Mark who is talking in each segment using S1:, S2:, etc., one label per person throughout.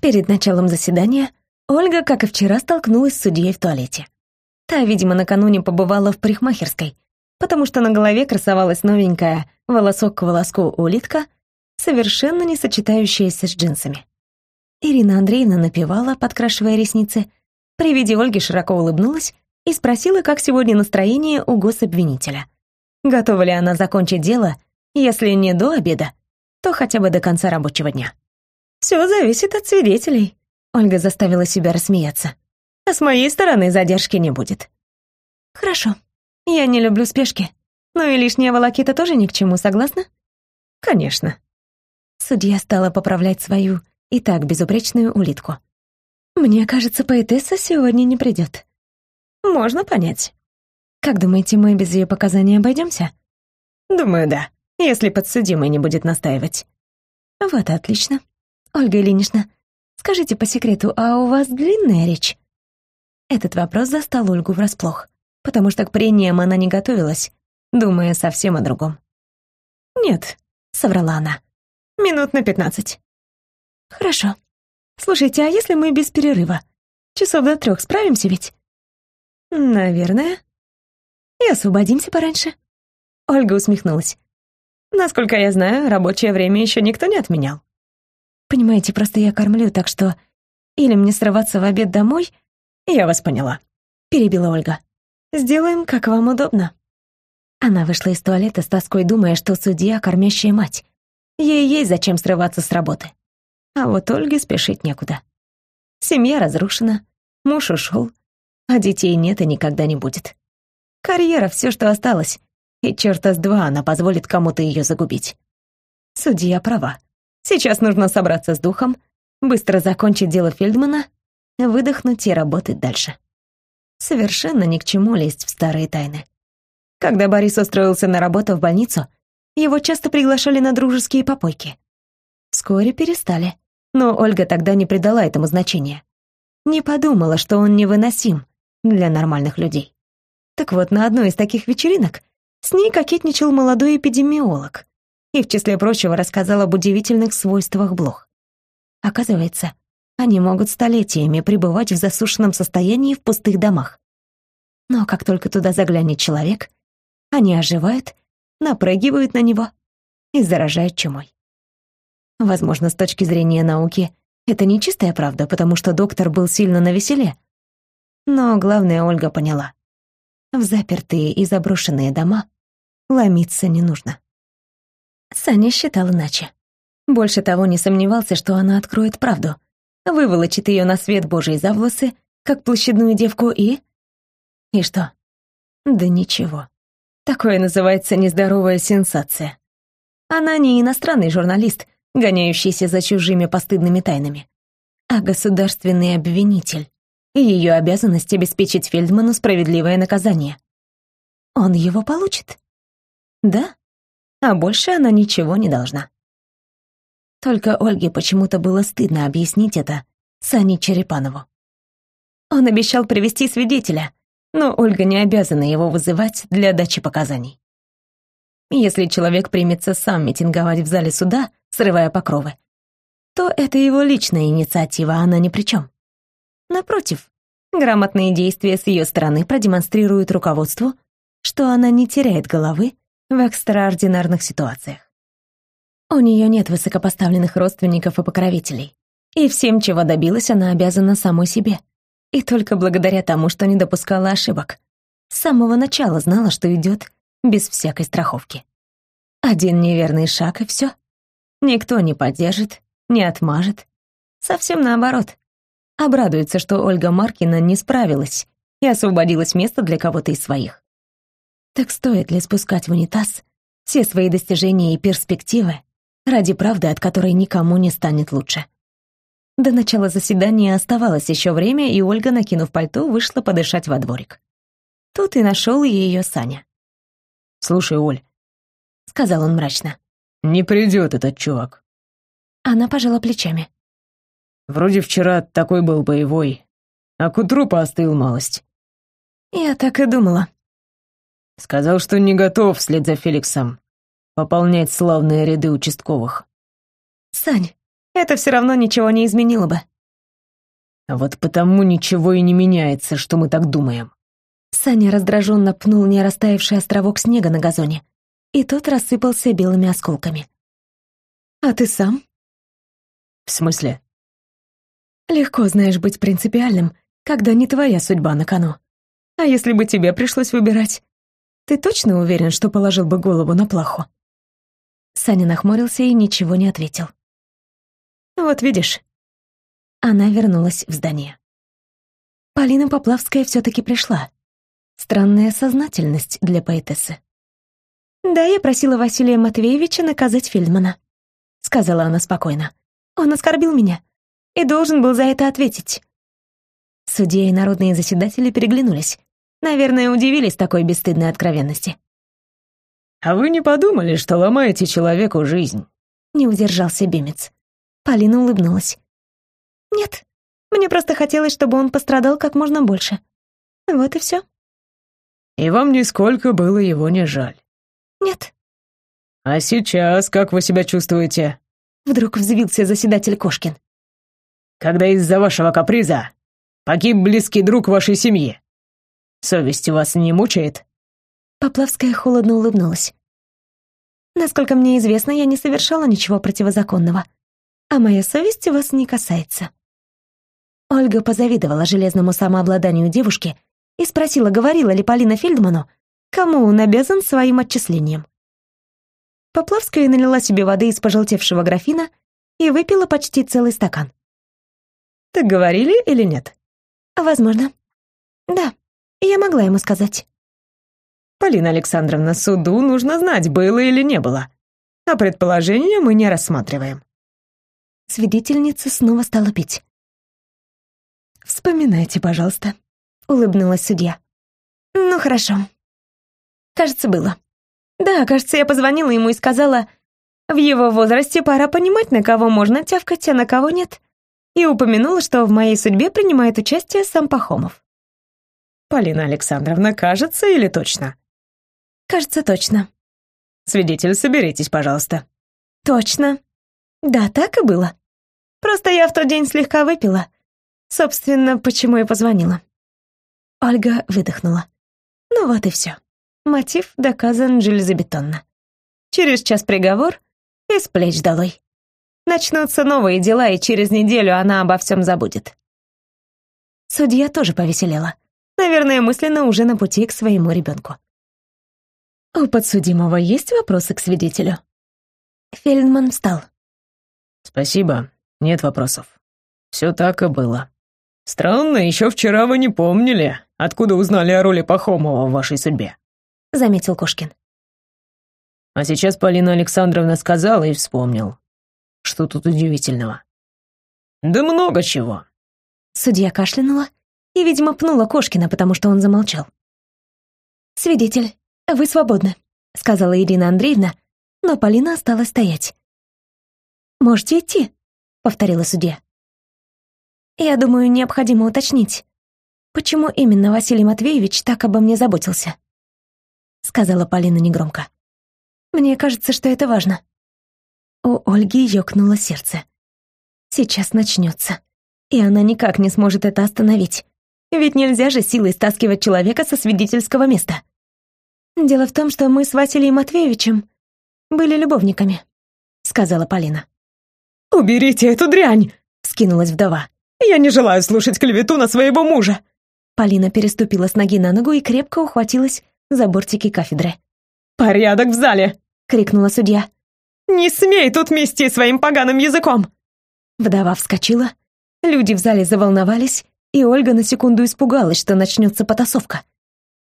S1: Перед началом заседания Ольга, как и вчера, столкнулась с судьей в туалете. Та, видимо, накануне побывала в парикмахерской, потому что на голове красовалась новенькая волосок к волоску улитка, совершенно не сочетающаяся с джинсами. Ирина Андреевна напевала, подкрашивая ресницы, при виде Ольги широко улыбнулась и спросила, как сегодня настроение у гособвинителя. Готова ли она закончить дело, если не до обеда, то хотя бы до конца рабочего дня. «Все зависит от свидетелей», — Ольга заставила себя рассмеяться. «А с моей стороны задержки не будет». «Хорошо. Я не люблю спешки. Но и лишняя волокита тоже ни к чему, согласна?» «Конечно». Судья стала поправлять свою и так безупречную улитку. «Мне кажется, поэтесса сегодня не придет. Можно понять. Как думаете, мы без ее показаний обойдемся? Думаю, да, если подсудимый не будет настаивать. Вот отлично. Ольга Ильинична, скажите по секрету, а у вас длинная речь? Этот вопрос застал Ольгу врасплох, потому что к прениям она не готовилась, думая совсем о другом. «Нет», — соврала она, — «минут на пятнадцать». «Хорошо. Слушайте, а если мы без перерыва? Часов до трех справимся ведь?» «Наверное. И освободимся пораньше». Ольга усмехнулась. «Насколько я знаю, рабочее время еще никто не отменял». «Понимаете, просто я кормлю, так что... Или мне срываться в обед домой...» «Я вас поняла», — перебила Ольга. «Сделаем, как вам удобно». Она вышла из туалета с тоской, думая, что судья — кормящая мать. Ей есть зачем срываться с работы. А вот Ольге спешить некуда. Семья разрушена, муж ушел, а детей нет и никогда не будет. Карьера — все, что осталось, и черта с два она позволит кому-то ее загубить. Судья права. Сейчас нужно собраться с духом, быстро закончить дело Фельдмана, выдохнуть и работать дальше. Совершенно ни к чему лезть в старые тайны. Когда Борис устроился на работу в больницу, его часто приглашали на дружеские попойки. Вскоре перестали, но Ольга тогда не придала этому значения. Не подумала, что он невыносим, для нормальных людей. Так вот, на одной из таких вечеринок с ней кокетничал молодой эпидемиолог и, в числе прочего, рассказал об удивительных свойствах блох. Оказывается, они могут столетиями пребывать в засушенном состоянии в пустых домах. Но как только туда заглянет человек, они оживают, напрыгивают на него и заражают чумой. Возможно, с точки зрения науки, это не чистая правда, потому что доктор был сильно навеселе, но главное Ольга поняла. В запертые и заброшенные дома ломиться не нужно. Саня считал иначе. Больше того, не сомневался, что она откроет правду, выволочит ее на свет Божий за волосы, как площадную девку, и... И что? Да ничего. Такое называется нездоровая сенсация. Она не иностранный журналист, гоняющийся за чужими постыдными тайнами, а государственный обвинитель, и ее обязанность обеспечить Фельдману справедливое наказание. Он его получит? Да, а больше она ничего не должна. Только Ольге почему-то было стыдно объяснить это Сане Черепанову. Он обещал привести свидетеля, но Ольга не обязана его вызывать для дачи показаний. Если человек примется сам митинговать в зале суда, срывая покровы, то это его личная инициатива, она ни при чем. Напротив, грамотные действия с ее стороны продемонстрируют руководству, что она не теряет головы в экстраординарных ситуациях. У нее нет высокопоставленных родственников и покровителей, и всем, чего добилась, она обязана самой себе. И только благодаря тому, что не допускала ошибок. С самого начала знала, что идет без всякой страховки. Один неверный шаг, и все. Никто не поддержит, не отмажет. Совсем наоборот обрадуется, что Ольга Маркина не справилась и освободилось место для кого-то из своих. Так стоит ли спускать в унитаз все свои достижения и перспективы ради правды, от которой никому не станет лучше? До начала заседания оставалось еще время, и Ольга, накинув пальто, вышла подышать во дворик. Тут и нашел ее Саня.
S2: «Слушай, Оль», —
S1: сказал он мрачно, —
S2: «не придет этот чувак».
S1: Она пожала плечами.
S2: Вроде вчера такой был боевой, а к утру поостыл малость.
S1: Я так и думала.
S2: Сказал, что не готов вслед за Феликсом пополнять славные ряды участковых.
S1: Сань, это все равно ничего не изменило бы.
S2: А вот потому ничего и не меняется, что мы так думаем.
S1: Саня раздраженно пнул не растаявший островок снега на газоне, и тот рассыпался белыми осколками. «А ты сам?»
S2: «В смысле?»
S1: «Легко, знаешь, быть принципиальным, когда не твоя судьба на кону. А если бы тебе пришлось выбирать, ты точно уверен, что положил бы голову на плаху?» Саня нахмурился и ничего не ответил. «Вот видишь». Она вернулась в здание. Полина Поплавская все-таки пришла. Странная сознательность для поэтессы. «Да, я просила Василия Матвеевича наказать Фельдмана», — сказала она спокойно. «Он оскорбил меня и должен был за это ответить». Судья и народные заседатели переглянулись. Наверное, удивились такой бесстыдной откровенности.
S2: «А вы не подумали, что ломаете человеку жизнь?»
S1: Не удержался Бемец. Полина улыбнулась. «Нет, мне просто хотелось, чтобы он пострадал как можно больше. Вот и все.
S2: «И вам нисколько было его не жаль?»
S1: «Нет».
S2: «А сейчас как вы себя чувствуете?»
S1: Вдруг взвился заседатель Кошкин.
S2: «Когда из-за вашего каприза погиб близкий друг вашей семьи. Совесть вас не мучает?»
S1: Поплавская холодно улыбнулась. «Насколько мне известно, я не совершала ничего противозаконного, а моя совесть вас не касается». Ольга позавидовала железному самообладанию девушки и спросила, говорила ли Полина Фельдману, кому он обязан своим отчислением. Поплавская налила себе воды из пожелтевшего графина и выпила почти целый стакан. «Так говорили или нет?» «Возможно. Да, я могла ему сказать».
S2: Полина Александровна, суду нужно знать, было или не было. А предположения мы не рассматриваем.
S1: Свидетельница снова стала пить. «Вспоминайте, пожалуйста», — улыбнулась судья. «Ну, хорошо. Кажется, было. Да, кажется, я позвонила ему и сказала, в его возрасте пора понимать, на кого можно тявкать, а на кого нет. И упомянула, что в моей судьбе принимает участие сам Пахомов.
S2: Полина Александровна, кажется или точно?
S1: Кажется, точно.
S2: Свидетель, соберитесь, пожалуйста.
S1: Точно. Да, так и было. Просто я в тот день слегка выпила. Собственно, почему и позвонила. Ольга выдохнула. Ну вот и все. Мотив доказан железобетонно. Через час приговор и с плеч долой. Начнутся новые дела, и через неделю она обо всем забудет. Судья тоже повеселела. Наверное, мысленно уже на пути к своему ребенку. «У подсудимого есть вопросы к свидетелю?» Фельдман встал.
S2: «Спасибо, нет вопросов. Все так и было. Странно, еще вчера вы не помнили, откуда узнали о роли Пахомова в вашей судьбе», — заметил Кошкин. «А сейчас Полина Александровна сказала и вспомнил. Что тут удивительного?» «Да много чего».
S1: Судья кашлянула и, видимо, пнула Кошкина, потому что он замолчал. «Свидетель, «Вы свободны», — сказала Ирина Андреевна, но Полина осталась стоять. «Можете идти», — повторила судья. «Я думаю, необходимо уточнить, почему именно Василий Матвеевич так обо мне заботился», — сказала Полина негромко. «Мне кажется, что это важно». У Ольги ёкнуло сердце. Сейчас начнется, и она никак не сможет это остановить. Ведь нельзя же силой стаскивать человека со свидетельского места. «Дело в том, что мы с Василием Матвеевичем были любовниками», — сказала Полина.
S2: «Уберите эту дрянь!» — скинулась вдова. «Я не желаю слушать клевету на своего мужа!»
S1: Полина переступила с ноги на ногу и крепко ухватилась за бортики кафедры.
S2: «Порядок в зале!»
S1: — крикнула судья.
S2: «Не смей тут мести своим поганым языком!»
S1: Вдова вскочила, люди в зале заволновались, и Ольга на секунду испугалась, что начнется потасовка.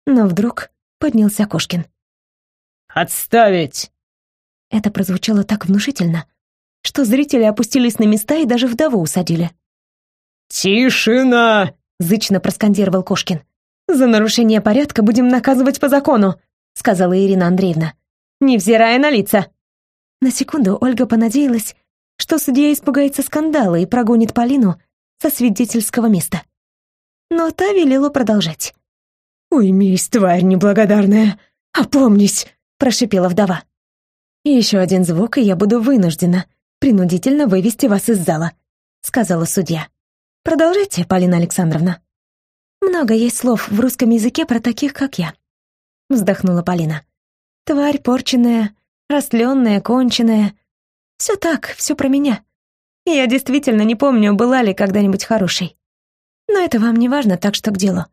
S1: Но вдруг поднялся Кошкин.
S2: «Отставить!»
S1: Это прозвучало так внушительно, что зрители опустились на места и даже вдову усадили.
S2: «Тишина!»
S1: — зычно проскандировал Кошкин. «За нарушение порядка будем наказывать по закону», — сказала Ирина Андреевна, невзирая на лица. На секунду Ольга понадеялась, что судья испугается скандала и прогонит Полину со свидетельского места. Но та велела продолжать.
S2: «Уймись, тварь неблагодарная! Опомнись!» — прошипела вдова.
S1: «Еще один звук, и я буду вынуждена принудительно вывести вас из зала», — сказала судья. «Продолжайте, Полина Александровна». «Много есть слов в русском языке про таких, как я», — вздохнула Полина. «Тварь порченная, растленная, конченая. Все так, все про меня. И я действительно не помню, была ли когда-нибудь хорошей. Но это вам не важно, так что к делу.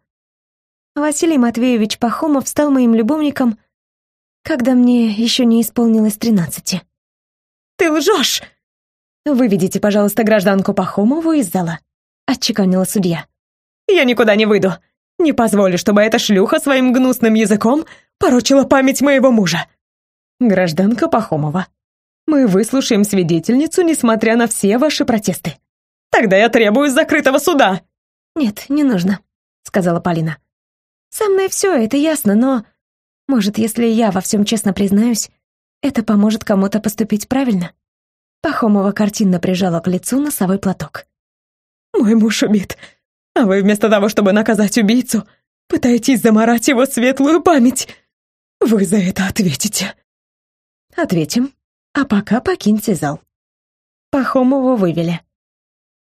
S1: Василий Матвеевич Пахомов стал моим любовником, когда мне еще не исполнилось тринадцати. «Ты лжешь!» «Выведите, пожалуйста, гражданку Пахомову из зала», — отчеканила судья. «Я никуда не выйду. Не позволю, чтобы эта шлюха своим гнусным языком порочила память моего мужа». «Гражданка Пахомова, мы выслушаем свидетельницу, несмотря на все ваши протесты». «Тогда я требую закрытого суда!» «Нет, не нужно», — сказала Полина. «Со мной все это ясно, но... Может, если я во всем честно признаюсь, это поможет кому-то поступить правильно?» Пахомова картинно прижала к лицу носовой платок. «Мой муж убит, а вы вместо того, чтобы наказать убийцу, пытаетесь заморать его светлую память. Вы за это ответите». «Ответим. А пока покиньте зал». Пахомову вывели.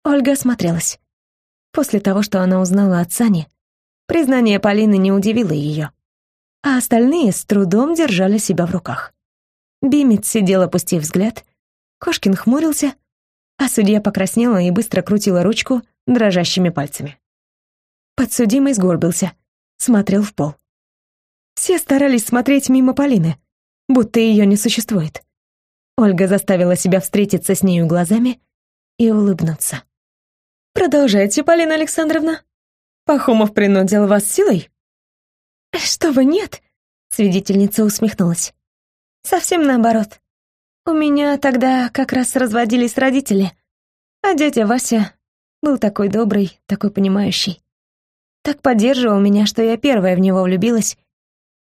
S1: Ольга осмотрелась. После того, что она узнала от Сани, признание Полины не удивило ее, а остальные с трудом держали себя в руках. Бимит сидел, опустив взгляд, Кошкин хмурился, а судья покраснела и быстро крутила ручку дрожащими пальцами. Подсудимый сгорбился, смотрел в пол. Все старались смотреть мимо Полины, будто ее не существует. Ольга заставила себя встретиться с нею глазами и улыбнуться. «Продолжайте, Полина Александровна. Пахомов принудил вас силой?» «Что вы, нет?» — свидетельница усмехнулась. «Совсем наоборот. У меня тогда как раз разводились родители, а дядя Вася был такой добрый, такой понимающий. Так поддерживал меня, что я первая в него влюбилась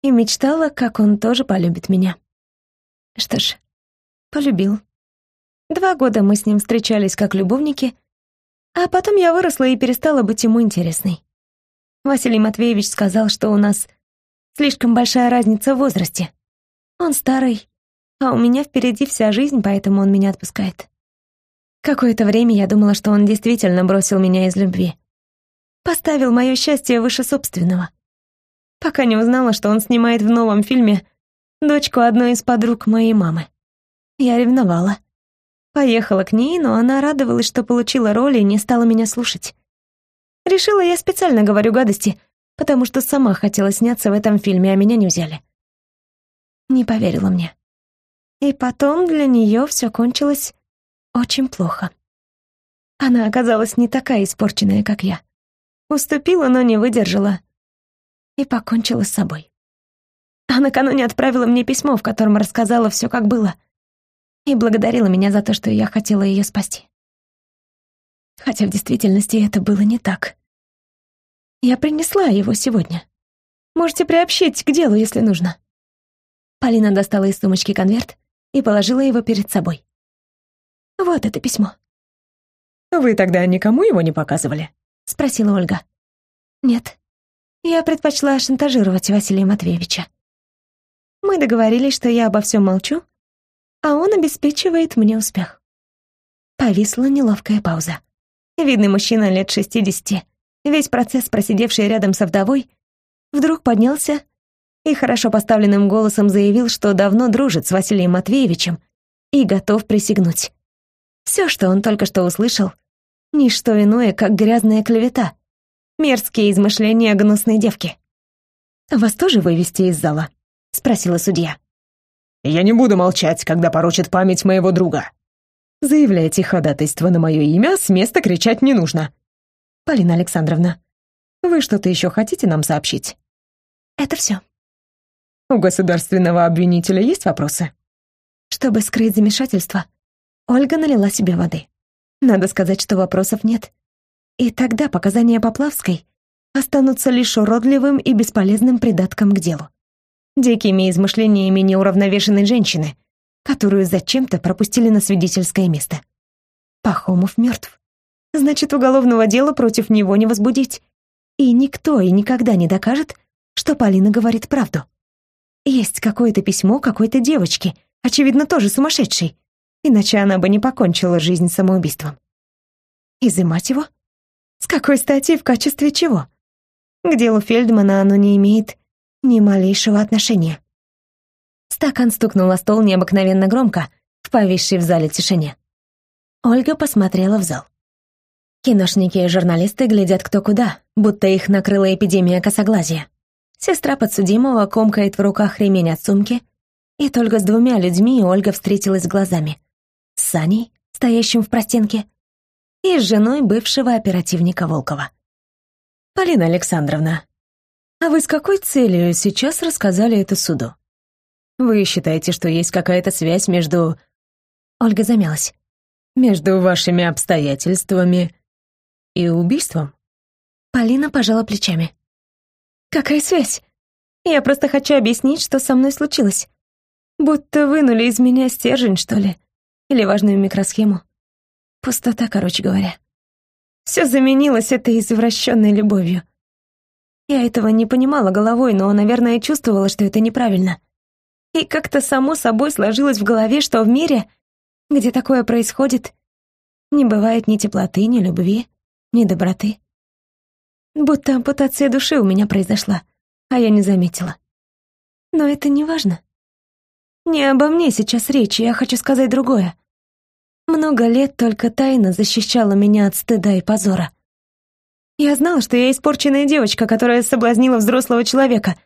S1: и мечтала, как он тоже полюбит меня. Что ж, полюбил. Два года мы с ним встречались как любовники, а потом я выросла и перестала быть ему интересной. Василий Матвеевич сказал, что у нас слишком большая разница в возрасте. Он старый, а у меня впереди вся жизнь, поэтому он меня отпускает. Какое-то время я думала, что он действительно бросил меня из любви. Поставил мое счастье выше собственного. Пока не узнала, что он снимает в новом фильме дочку одной из подруг моей мамы. Я ревновала. Поехала к ней, но она радовалась, что получила роль и не стала меня слушать. Решила, я специально говорю гадости, потому что сама хотела сняться в этом фильме, а меня не взяли. Не поверила мне. И потом для нее все кончилось очень плохо. Она оказалась не такая испорченная, как я. Уступила, но не выдержала. И покончила с собой. А накануне отправила мне письмо, в котором рассказала все, как было. И благодарила меня за то, что я хотела ее спасти. Хотя в действительности это было не так. Я принесла его сегодня. Можете приобщить к делу, если нужно. Полина достала из сумочки конверт, и положила его перед собой. «Вот это письмо». «Вы тогда никому его не показывали?» — спросила Ольга. «Нет. Я предпочла шантажировать Василия Матвеевича. Мы договорились, что я обо всем молчу, а он обеспечивает мне успех». Повисла неловкая пауза. Видный мужчина лет шестидесяти, весь процесс просидевший рядом со вдовой, вдруг поднялся и хорошо поставленным голосом заявил, что давно дружит с Василием Матвеевичем и готов присягнуть. Все, что он только что услышал, ничто иное, как грязная клевета, мерзкие измышления гнусной девки. «Вас тоже вывести из зала?» — спросила судья.
S2: «Я не буду молчать, когда порочит память моего друга».
S1: «Заявляйте ходатайство на мое имя, с места кричать не нужно». «Полина Александровна, вы что-то еще хотите нам сообщить?» «Это все»,
S2: у государственного обвинителя есть вопросы?
S1: Чтобы скрыть замешательство, Ольга налила себе воды. Надо сказать, что вопросов нет. И тогда показания Поплавской останутся лишь уродливым и бесполезным придатком к делу. Дикими измышлениями неуравновешенной женщины, которую зачем-то пропустили на свидетельское место. Пахомов мертв. Значит, уголовного дела против него не возбудить. И никто и никогда не докажет, что Полина говорит правду. Есть какое-то письмо какой-то девочки, очевидно, тоже сумасшедшей. иначе она бы не покончила жизнь самоубийством. Изымать его? С какой стати и в качестве чего? К делу Фельдмана оно не имеет ни малейшего отношения. Стакан стукнул о стол необыкновенно громко, в повисшей в зале тишине. Ольга посмотрела в зал. Киношники и журналисты глядят кто куда, будто их накрыла эпидемия косоглазия. Сестра подсудимого комкает в руках ремень от сумки, и только с двумя людьми Ольга встретилась глазами. С Саней, стоящим в простенке, и с женой бывшего оперативника Волкова. «Полина Александровна, а вы с какой целью сейчас рассказали это суду? Вы считаете, что есть какая-то связь между...» Ольга замялась. «Между вашими обстоятельствами и убийством?» Полина пожала плечами. «Какая связь? Я просто хочу объяснить, что со мной случилось. Будто вынули из меня стержень, что ли, или важную микросхему. Пустота, короче говоря. Все заменилось этой извращенной любовью. Я этого не понимала головой, но, наверное, чувствовала, что это неправильно. И как-то само собой сложилось в голове, что в мире, где такое происходит, не бывает ни теплоты, ни любви, ни доброты. Будто ампутация души у меня произошла, а я не заметила. Но это не важно. Не обо мне сейчас речь, я хочу сказать другое. Много лет только тайна защищала меня от стыда и позора. Я знала, что я испорченная девочка, которая соблазнила взрослого человека.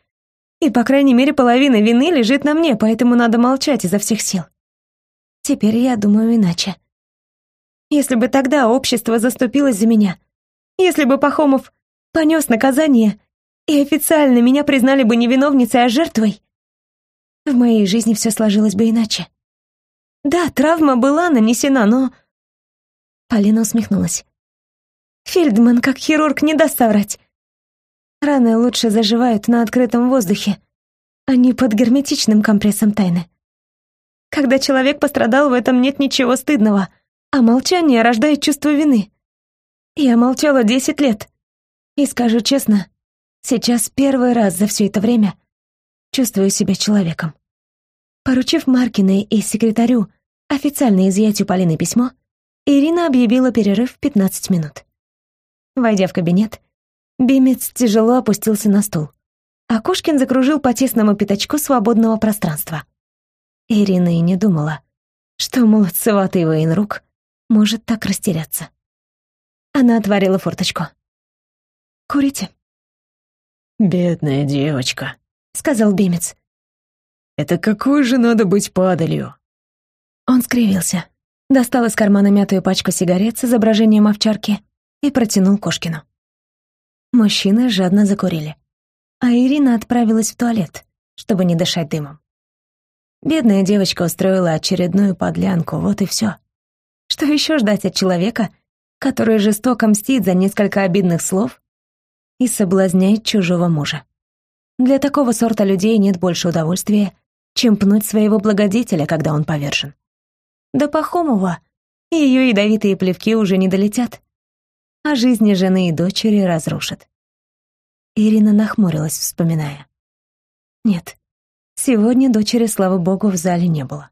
S1: И, по крайней мере, половина вины лежит на мне, поэтому надо молчать изо всех сил. Теперь я думаю иначе. Если бы тогда общество заступилось за меня, если бы Пахомов понес наказание и официально меня признали бы не виновницей, а жертвой, в моей жизни все сложилось бы иначе. Да, травма была нанесена, но... Полина усмехнулась. Фельдман, как хирург, не даст соврать. Раны лучше заживают на открытом воздухе, а не под герметичным компрессом тайны. Когда человек пострадал, в этом нет ничего стыдного, а молчание рождает чувство вины. Я молчала десять лет. И скажу честно, сейчас первый раз за все это время чувствую себя человеком. Поручив Маркиной и секретарю официально изъять у Полины письмо, Ирина объявила перерыв в 15 минут. Войдя в кабинет, Бимец тяжело опустился на стул, а Кошкин закружил по тесному пятачку свободного пространства. Ирина и не думала, что молодцеватый военрук может так растеряться. Она отворила форточку. «Курите?»
S2: «Бедная девочка», —
S1: сказал Бимец.
S2: Это какой же надо быть падалью?
S1: Он скривился, достал из кармана мятую пачку сигарет с изображением овчарки и протянул Кошкину. Мужчины жадно закурили, а Ирина отправилась в туалет, чтобы не дышать дымом. Бедная девочка устроила очередную подлянку, вот и все. Что еще ждать от человека, который жестоко мстит за несколько обидных слов и соблазняет чужого мужа? Для такого сорта людей нет больше удовольствия, чем пнуть своего благодетеля, когда он повержен. До Пахомова ее ядовитые плевки уже не долетят, а жизни жены и дочери разрушат. Ирина нахмурилась, вспоминая. Нет, сегодня дочери, слава богу, в зале не было.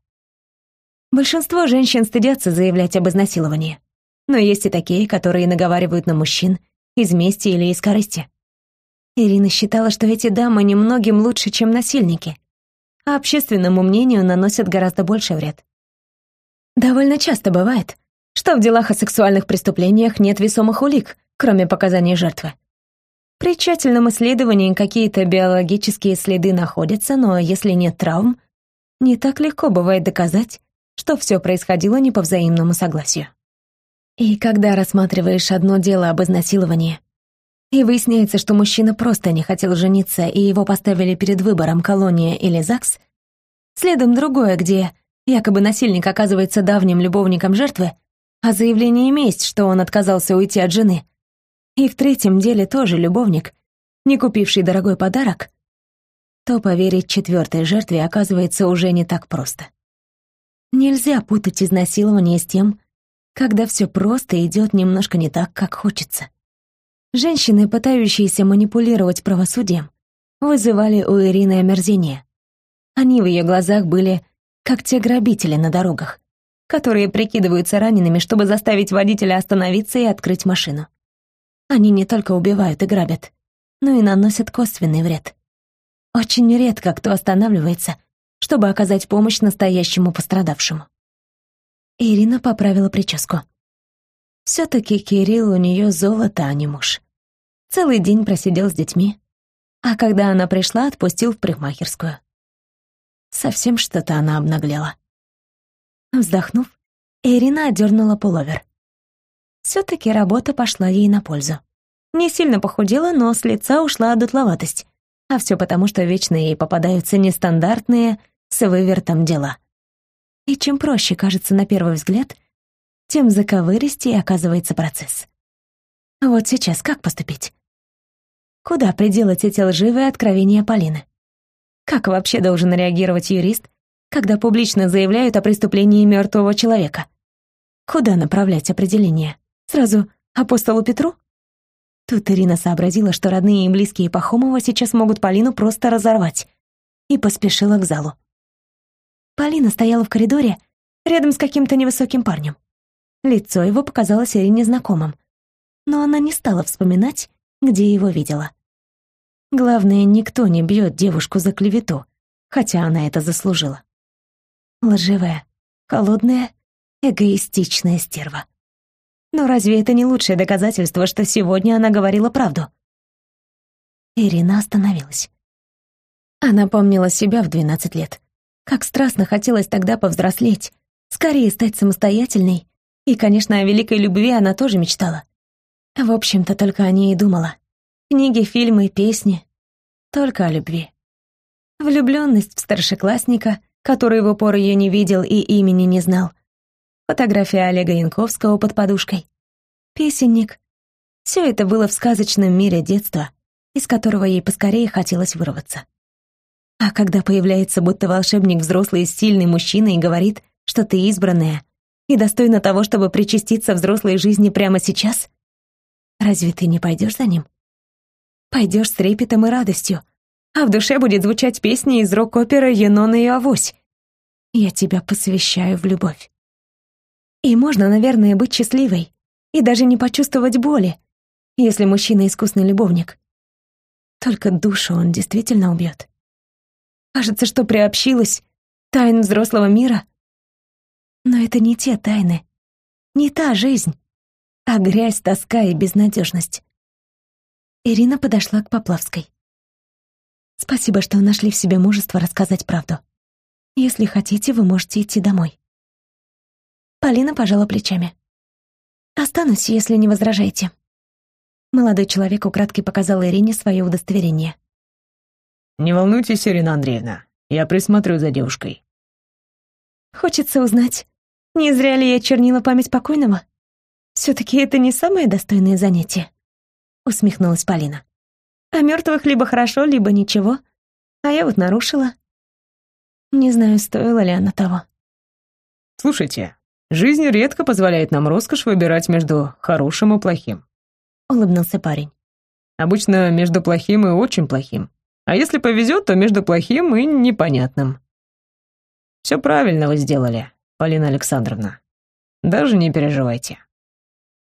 S1: Большинство женщин стыдятся заявлять об изнасиловании, но есть и такие, которые наговаривают на мужчин из мести или из корысти. Ирина считала, что эти дамы немногим лучше, чем насильники — а общественному мнению наносят гораздо больше вред. Довольно часто бывает, что в делах о сексуальных преступлениях нет весомых улик, кроме показаний жертвы. При тщательном исследовании какие-то биологические следы находятся, но если нет травм, не так легко бывает доказать, что все происходило не по взаимному согласию. И когда рассматриваешь одно дело об изнасиловании, и выясняется, что мужчина просто не хотел жениться, и его поставили перед выбором колония или ЗАГС, следом другое, где якобы насильник оказывается давним любовником жертвы, а заявление месть, что он отказался уйти от жены. И в третьем деле тоже любовник, не купивший дорогой подарок, то поверить четвертой жертве оказывается уже не так просто. Нельзя путать изнасилование с тем, когда все просто идет немножко не так, как хочется. Женщины, пытающиеся манипулировать правосудием, вызывали у Ирины омерзение. Они в ее глазах были как те грабители на дорогах, которые прикидываются ранеными, чтобы заставить водителя остановиться и открыть машину. Они не только убивают и грабят, но и наносят косвенный вред. Очень редко кто останавливается, чтобы оказать помощь настоящему пострадавшему. Ирина поправила прическу. Все-таки Кирилл у нее золото, а не муж. Целый день просидел с детьми, а когда она пришла, отпустил в парикмахерскую. Совсем что-то она обнаглела. Вздохнув, Ирина отдернула пуловер. Все-таки работа пошла ей на пользу. Не сильно похудела, но с лица ушла дутловатость. А все потому, что вечно ей попадаются нестандартные с вывертом дела. И чем проще кажется на первый взгляд, тем заковыристее оказывается процесс. Вот сейчас как поступить? Куда приделать эти лживые откровения Полины? Как вообще должен реагировать юрист, когда публично заявляют о преступлении мертвого человека? Куда направлять определение? Сразу апостолу Петру? Тут Ирина сообразила, что родные и близкие Пахомова сейчас могут Полину просто разорвать, и поспешила к залу. Полина стояла в коридоре рядом с каким-то невысоким парнем. Лицо его показалось Ирине знакомым, но она не стала вспоминать, где его видела. Главное, никто не бьет девушку за клевету, хотя она это заслужила. Лживая, холодная, эгоистичная стерва. Но разве это не лучшее доказательство, что сегодня она говорила правду? Ирина остановилась. Она помнила себя в 12 лет. Как страстно хотелось тогда повзрослеть, скорее стать самостоятельной. И, конечно, о великой любви она тоже мечтала. В общем-то, только о ней и думала. Книги, фильмы, песни. Только о любви. Влюбленность в старшеклассника, который в упор ее не видел и имени не знал, фотография Олега Янковского под подушкой, песенник. Все это было в сказочном мире детства, из которого ей поскорее хотелось вырваться. А когда появляется будто волшебник взрослый и сильный мужчина и говорит, что ты избранная и достойна того, чтобы причаститься взрослой жизни прямо сейчас, разве ты не пойдешь за ним? Пойдешь с трепетом и радостью, а в душе будет звучать песня из рок-оперы «Енона и Авось». Я тебя посвящаю в любовь. И можно, наверное, быть счастливой и даже не почувствовать боли, если мужчина искусный любовник. Только душу он действительно убьет. Кажется, что приобщилась тайн взрослого мира. Но это не те тайны, не та жизнь, а грязь, тоска и безнадежность. Ирина подошла к Поплавской. Спасибо, что нашли в себе мужество рассказать правду. Если хотите, вы можете идти домой. Полина пожала плечами. «Останусь, если не возражаете». Молодой человек украдкой показал Ирине свое удостоверение.
S2: «Не волнуйтесь, Ирина Андреевна, я присмотрю за девушкой».
S1: «Хочется узнать, не зря ли я чернила память покойного? Все-таки это не самое достойное занятие», — усмехнулась Полина. «О мертвых либо хорошо, либо ничего, а я вот нарушила. Не знаю, стоило ли она того».
S2: «Слушайте, Жизнь редко позволяет нам роскошь выбирать между хорошим и плохим.
S1: Улыбнулся парень.
S2: Обычно между плохим и очень плохим. А если повезет, то между плохим и непонятным. Все правильно вы сделали, Полина Александровна. Даже не переживайте.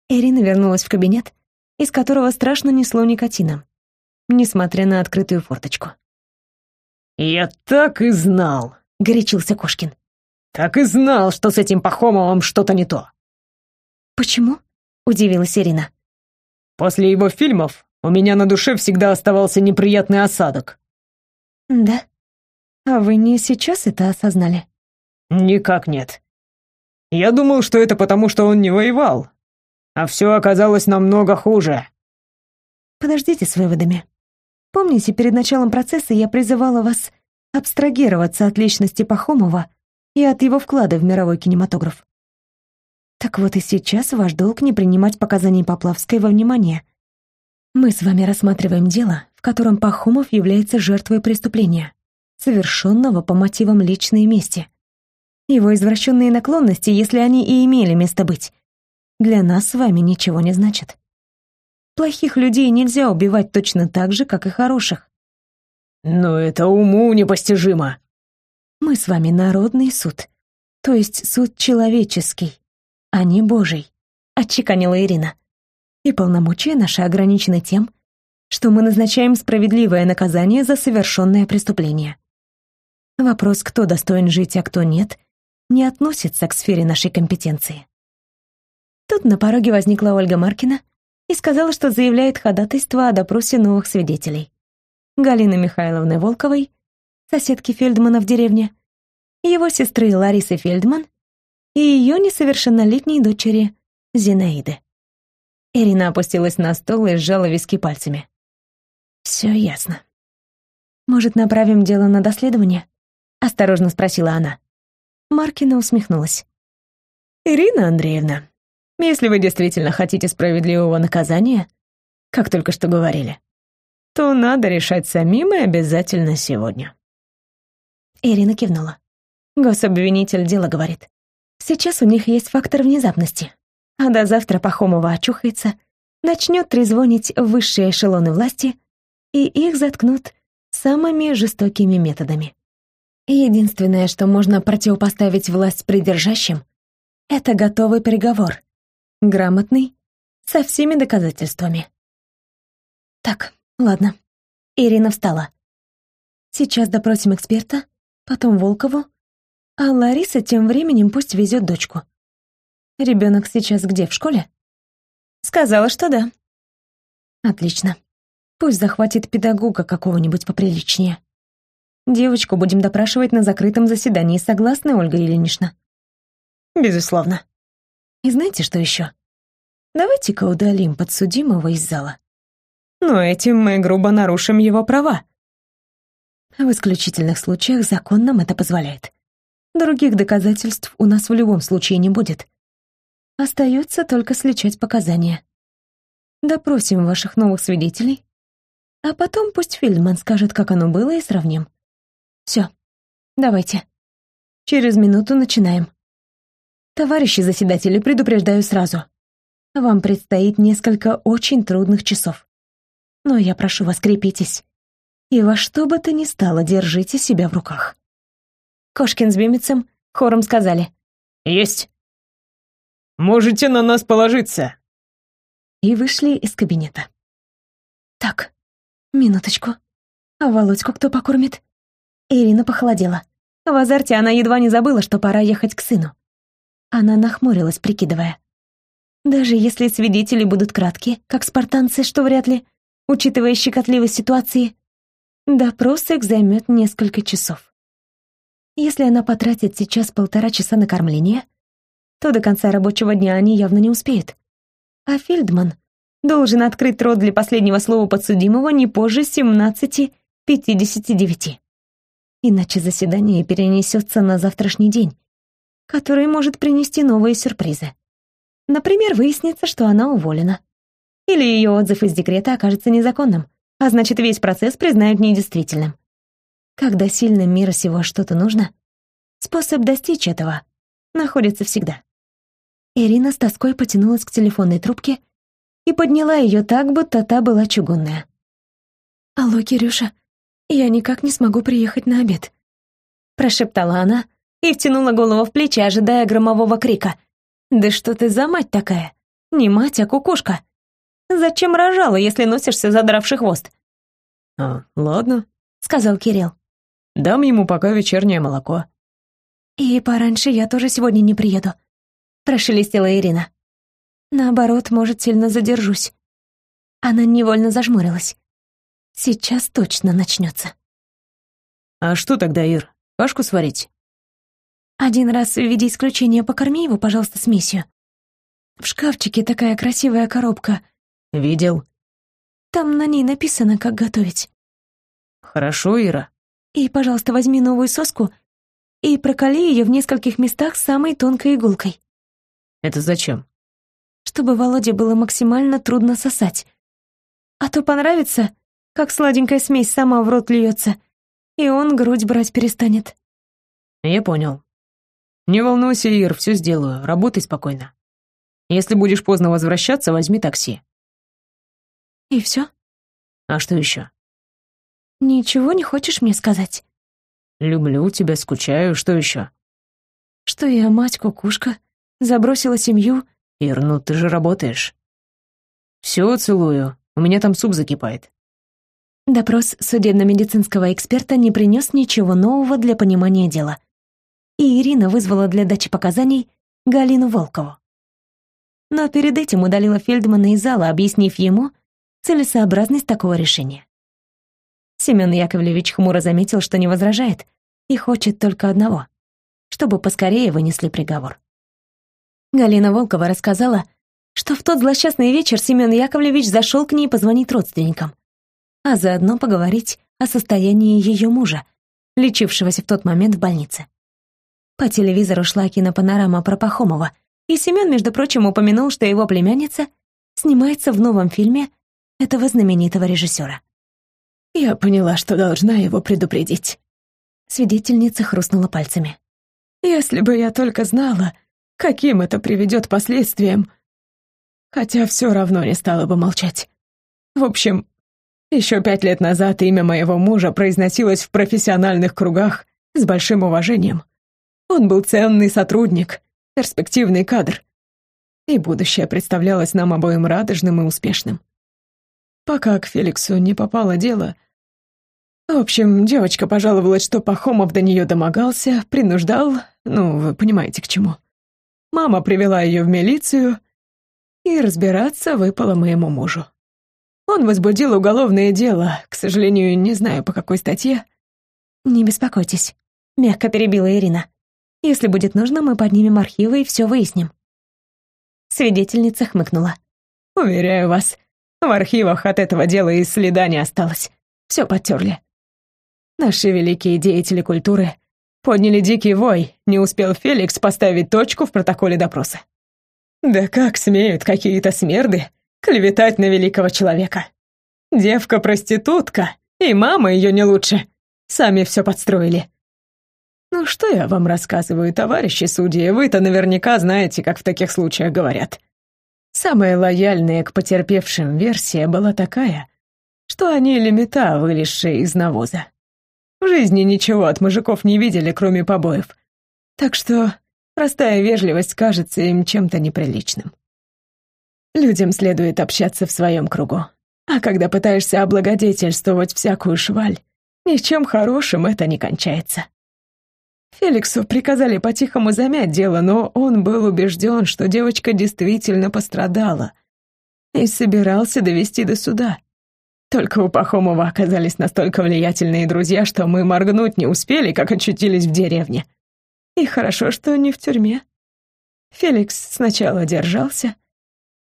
S1: Ирина вернулась в кабинет, из которого страшно несло никотином, несмотря на открытую форточку.
S2: «Я так и знал!»
S1: — горячился Кошкин.
S2: Так и знал, что с этим Пахомовым что-то не то.
S1: Почему? Удивилась Ирина.
S2: После его фильмов у меня на душе всегда оставался неприятный осадок.
S1: Да? А вы не сейчас это осознали?
S2: Никак нет. Я думал, что это потому, что он не воевал. А все оказалось намного хуже.
S1: Подождите с выводами. Помните, перед началом процесса я призывала вас абстрагироваться от личности Пахомова и от его вклада в мировой кинематограф. Так вот и сейчас ваш долг не принимать показаний Поплавской во внимание. Мы с вами рассматриваем дело, в котором Пахомов является жертвой преступления, совершенного по мотивам личной мести. Его извращенные наклонности, если они и имели место быть, для нас с вами ничего не значат. Плохих людей нельзя убивать точно так же, как и хороших.
S2: Но это уму непостижимо.
S1: Мы с вами народный суд. То есть суд человеческий, а не божий, отчеканила Ирина. И полномочия наши ограничены тем, что мы назначаем справедливое наказание за совершенное преступление. Вопрос, кто достоин жить, а кто нет, не относится к сфере нашей компетенции. Тут на пороге возникла Ольга Маркина и сказала, что заявляет ходатайство о допросе новых свидетелей. Галины Михайловны Волковой, соседки Фельдмана в деревне, его сестры Ларисы Фельдман и ее несовершеннолетней дочери Зинаиды. Ирина опустилась на стол и сжала виски пальцами. Все ясно. Может, направим дело на доследование? осторожно спросила она. Маркина усмехнулась. Ирина Андреевна, если вы действительно хотите справедливого наказания, как только что говорили, то надо решать самим и обязательно сегодня. Ирина кивнула. Гособвинитель дело говорит. Сейчас у них есть фактор внезапности. А до завтра Пахомова очухается, начнет трезвонить высшие эшелоны власти, и их заткнут самыми жестокими методами. Единственное, что можно противопоставить власть придержащим, это готовый приговор. Грамотный, со всеми доказательствами. Так, ладно. Ирина встала. Сейчас допросим эксперта, потом Волкову, а Лариса тем временем пусть везет дочку. Ребенок сейчас где, в школе? Сказала, что да. Отлично. Пусть захватит педагога какого-нибудь поприличнее. Девочку будем допрашивать на закрытом заседании, согласны, Ольга Ильинична? Безусловно. И знаете, что еще? Давайте-ка удалим подсудимого из зала. Но этим мы грубо нарушим его права. В исключительных случаях закон нам это позволяет. Других доказательств у нас в любом случае не будет. Остается только сличать показания. Допросим ваших новых свидетелей, а потом пусть Фельдман скажет, как оно было, и сравним. Все, давайте. Через минуту начинаем. Товарищи заседатели, предупреждаю сразу. Вам предстоит несколько очень трудных часов. Но я прошу вас, крепитесь. И во что бы то ни стало, держите себя в руках. Кошкин с Бимицем хором сказали.
S2: «Есть. Можете на нас положиться».
S1: И вышли из кабинета. Так, минуточку. А Володьку кто покормит? Ирина похолодела. В азарте она едва не забыла, что пора ехать к сыну. Она нахмурилась, прикидывая. Даже если свидетели будут краткие, как спартанцы, что вряд ли, учитывая щекотливость ситуации, допрос их займет несколько часов. Если она потратит сейчас полтора часа на кормление, то до конца рабочего дня они явно не успеют. А Фельдман должен открыть рот для последнего слова подсудимого не позже 17.59 иначе заседание перенесется на завтрашний день, который может принести новые сюрпризы. Например, выяснится, что она уволена. Или ее отзыв из декрета окажется незаконным, а значит, весь процесс признают недействительным. Когда сильным мира сего что-то нужно, способ достичь этого находится всегда. Ирина с тоской потянулась к телефонной трубке и подняла ее так, будто та была чугунная. «Алло, Кирюша, «Я никак не смогу приехать на обед», — прошептала она и втянула голову в плечи, ожидая громового крика. «Да что ты за мать такая? Не мать, а кукушка. Зачем рожала, если носишься, задравший хвост?»
S2: «А, ладно», —
S1: сказал Кирилл.
S2: «Дам ему пока вечернее молоко».
S1: «И пораньше я тоже сегодня не приеду», — прошелестела Ирина. «Наоборот, может, сильно задержусь». Она невольно зажмурилась. Сейчас точно начнется.
S2: А что тогда, Ир? Кашку сварить?
S1: Один раз в виде исключения покорми его, пожалуйста, смесью. В шкафчике такая красивая коробка.
S2: Видел.
S1: Там на ней написано, как готовить.
S2: Хорошо, Ира.
S1: И, пожалуйста, возьми новую соску и проколи ее в нескольких местах самой тонкой иголкой.
S2: Это зачем?
S1: Чтобы Володе было максимально трудно сосать. А то понравится, как сладенькая смесь сама в рот льется, и он грудь брать перестанет.
S2: Я понял. Не волнуйся, Ир, все сделаю, работай спокойно. Если будешь поздно возвращаться, возьми такси.
S1: И все?
S2: А что еще?
S1: Ничего не хочешь мне сказать?
S2: Люблю тебя, скучаю, что еще?
S1: что я мать-кукушка, забросила семью.
S2: Ир, ну ты же работаешь. Все, целую. У меня там суп закипает.
S1: Допрос судебно-медицинского эксперта не принес ничего нового для понимания дела. И Ирина вызвала для дачи показаний Галину Волкову. Но перед этим удалила Фельдмана из зала, объяснив ему целесообразность такого решения. Семен Яковлевич хмуро заметил, что не возражает и хочет только одного — чтобы поскорее вынесли приговор. Галина Волкова рассказала, что в тот злосчастный вечер Семен Яковлевич зашел к ней позвонить родственникам, а заодно поговорить о состоянии ее мужа, лечившегося в тот момент в больнице. По телевизору шла кинопанорама про Пахомова, и Семен, между прочим, упомянул, что его племянница снимается в новом фильме этого знаменитого режиссера.
S3: Я поняла, что должна его предупредить.
S1: Свидетельница хрустнула пальцами.
S3: Если бы я только знала, каким это приведет последствиям, хотя все равно не стала бы молчать. В общем, еще пять лет назад имя моего мужа произносилось в профессиональных кругах с большим уважением. Он был ценный сотрудник, перспективный кадр. И будущее представлялось нам обоим радужным и успешным. Пока к Феликсу не попало дело... В общем, девочка пожаловалась, что Пахомов до нее домогался, принуждал, ну, вы понимаете, к чему. Мама привела ее в милицию, и разбираться выпало моему мужу. Он возбудил уголовное дело, к сожалению, не знаю по какой статье.
S1: «Не беспокойтесь», — мягко перебила Ирина. «Если будет нужно, мы поднимем архивы и все выясним». Свидетельница хмыкнула.
S3: «Уверяю вас, в архивах от этого дела и следа не осталось. Все потерли. Наши великие деятели культуры подняли дикий вой, не успел Феликс поставить точку в протоколе допроса. Да как смеют какие-то смерды клеветать на великого человека? Девка-проститутка, и мама ее не лучше. Сами все подстроили. Ну что я вам рассказываю, товарищи судьи, вы-то наверняка знаете, как в таких случаях говорят. Самая лояльная к потерпевшим версия была такая, что они лимита, вылезшие из навоза. В жизни ничего от мужиков не видели, кроме побоев. Так что простая вежливость кажется им чем-то неприличным. Людям следует общаться в своем кругу. А когда пытаешься облагодетельствовать всякую шваль, ничем хорошим это не кончается. Феликсу приказали по-тихому замять дело, но он был убежден, что девочка действительно пострадала и собирался довести до суда. Только у Пахомова оказались настолько влиятельные друзья, что мы моргнуть не успели, как очутились в деревне. И хорошо, что не в тюрьме. Феликс сначала держался,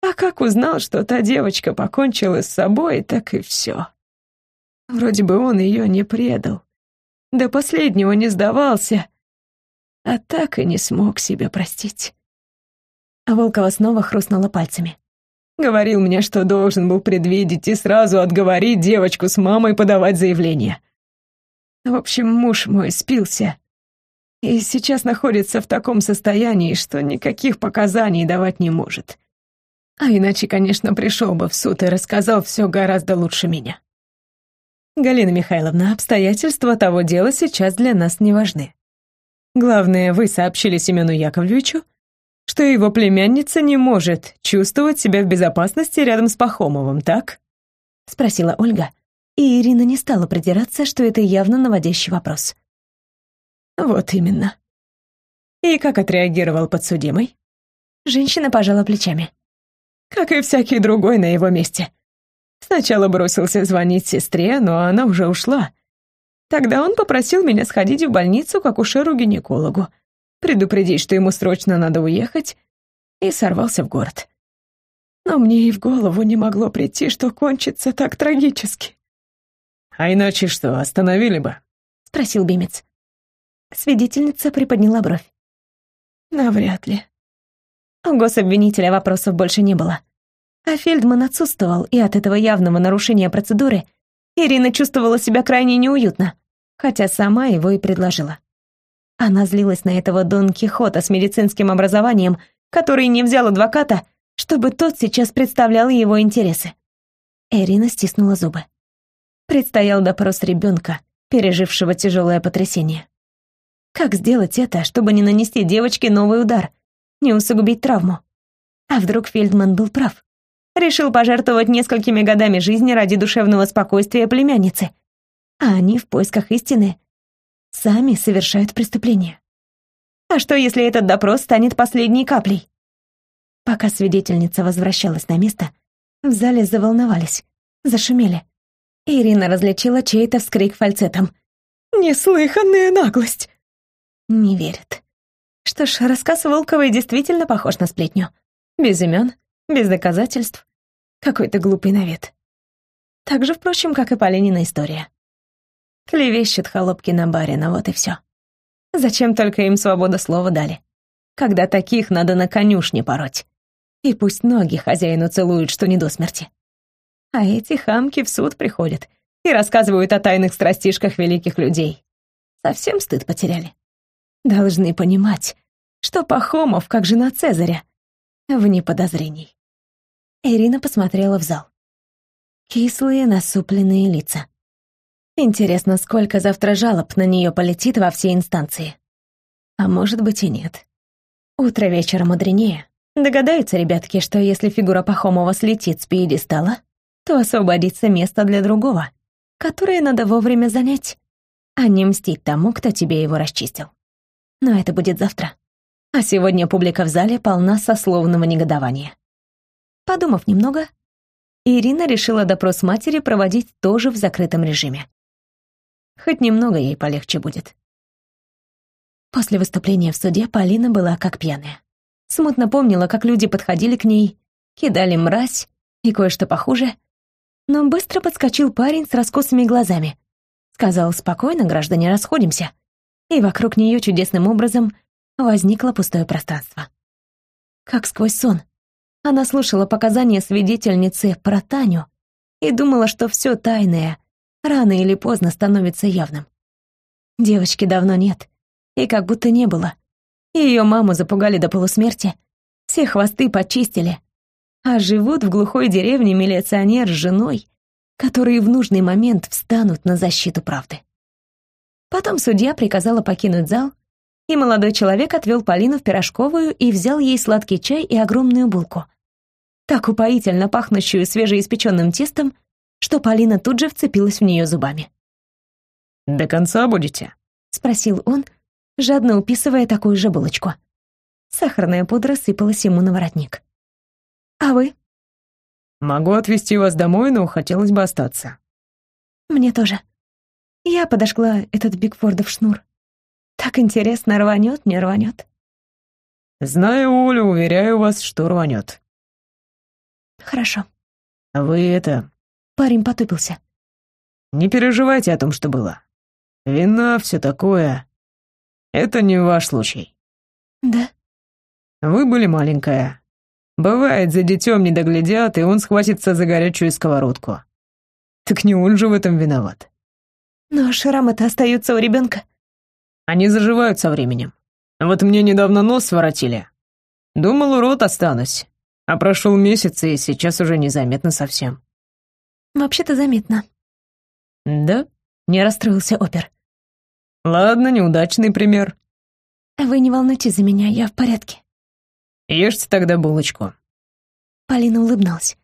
S3: а как узнал, что та девочка покончила с собой, так и все. Вроде бы он ее не предал. До последнего не сдавался, а так и не смог себя простить.
S1: А Волкова снова хрустнула пальцами.
S3: Говорил мне, что должен был предвидеть и сразу отговорить девочку с мамой подавать заявление. В общем, муж мой спился и сейчас находится в таком состоянии, что никаких показаний давать не может. А иначе, конечно, пришел бы в суд и рассказал все гораздо лучше меня.
S1: Галина Михайловна, обстоятельства того дела сейчас для нас не важны. Главное, вы сообщили Семену Яковлевичу, что его племянница не может чувствовать себя в безопасности рядом с Пахомовым, так? Спросила Ольга, и Ирина не стала придираться, что это явно наводящий вопрос.
S3: Вот именно. И как отреагировал подсудимый?
S1: Женщина пожала плечами.
S3: Как и всякий другой на его месте. Сначала бросился звонить сестре, но она уже ушла. Тогда он попросил меня сходить в больницу к акушеру-гинекологу, предупредить, что ему срочно надо уехать, и сорвался в город. Но мне и в голову не могло прийти, что кончится так трагически. «А иначе что, остановили бы?»
S1: — спросил Бимец. Свидетельница приподняла бровь.
S3: «Навряд ли».
S1: У гособвинителя вопросов больше не было. А Фельдман отсутствовал, и от этого явного нарушения процедуры Ирина чувствовала себя крайне неуютно, хотя сама его и предложила. Она злилась на этого Дон Кихота с медицинским образованием, который не взял адвоката, чтобы тот сейчас представлял его интересы. Ирина стиснула зубы. Предстоял допрос ребенка, пережившего тяжелое потрясение. Как сделать это, чтобы не нанести девочке новый удар, не усугубить травму? А вдруг Фельдман был прав? Решил пожертвовать несколькими годами жизни ради душевного спокойствия племянницы. А они в поисках истины сами совершают преступление. А что, если этот допрос станет последней каплей? Пока свидетельница возвращалась на место, в зале заволновались, зашумели. Ирина различила чей-то вскрик фальцетом. «Неслыханная наглость!» Не верят. Что ж, рассказ Волковой действительно похож на сплетню. Без имен, без доказательств. Какой-то глупый навет. Так же, впрочем, как и Полинина история. Клевещет холопки на барина, вот и все. Зачем только им свобода слова дали? Когда таких надо на конюшне пороть. И пусть ноги хозяину целуют, что не до смерти. А эти хамки в суд приходят и рассказывают о тайных страстишках великих людей. Совсем стыд потеряли. Должны понимать, что Пахомов, как жена Цезаря, вне подозрений. Ирина посмотрела в зал. Кислые, насупленные лица. Интересно, сколько завтра жалоб на нее полетит во все инстанции. А может быть и нет. Утро вечера мудренее. Догадаются ребятки, что если фигура Пахомова слетит с пьедестала, то освободится место для другого, которое надо вовремя занять, а не мстить тому, кто тебе его расчистил. Но это будет завтра. А сегодня публика в зале полна сословного негодования. Подумав немного, Ирина решила допрос матери проводить тоже в закрытом режиме. Хоть немного ей полегче будет. После выступления в суде Полина была как пьяная. Смутно помнила, как люди подходили к ней, кидали мразь и кое-что похуже, но быстро подскочил парень с раскосыми глазами. Сказал спокойно, граждане, расходимся. И вокруг нее чудесным образом возникло пустое пространство. Как сквозь сон. Она слушала показания свидетельницы про Таню и думала, что все тайное рано или поздно становится явным. Девочки давно нет, и как будто не было. Ее маму запугали до полусмерти, все хвосты почистили, а живут в глухой деревне милиционер с женой, которые в нужный момент встанут на защиту правды. Потом судья приказала покинуть зал, и молодой человек отвел Полину в пирожковую и взял ей сладкий чай и огромную булку. Так упоительно пахнущую свежеиспеченным тестом, что Полина тут же вцепилась в нее зубами.
S2: «До конца будете?»
S1: — спросил он, жадно уписывая такую же булочку. Сахарная пудра сыпалась ему на воротник. А вы?
S2: Могу отвезти вас домой, но хотелось бы остаться.
S1: Мне тоже. Я подошла этот Бигфордов шнур. Так интересно, рванет, не рванет.
S2: Знаю, Оля, уверяю вас, что рванет.
S1: Хорошо.
S2: А вы это...
S1: Парень потупился.
S2: Не переживайте о том, что было. Вина, все такое. Это не ваш случай.
S1: Да?
S2: Вы были маленькая, Бывает, за детем не доглядят, и он схватится за горячую сковородку. Так не он же в этом виноват.
S1: Но шрамы-то остаются у ребенка.
S2: Они заживают со временем. Вот мне недавно нос своротили. Думал, урод останусь. А прошел месяц, и сейчас уже незаметно совсем.
S1: Вообще-то заметно.
S2: Да?
S1: Не расстроился опер.
S2: Ладно, неудачный пример.
S1: Вы не волнуйтесь за меня, я в порядке.
S2: Ешьте тогда булочку».
S1: Полина улыбнулась.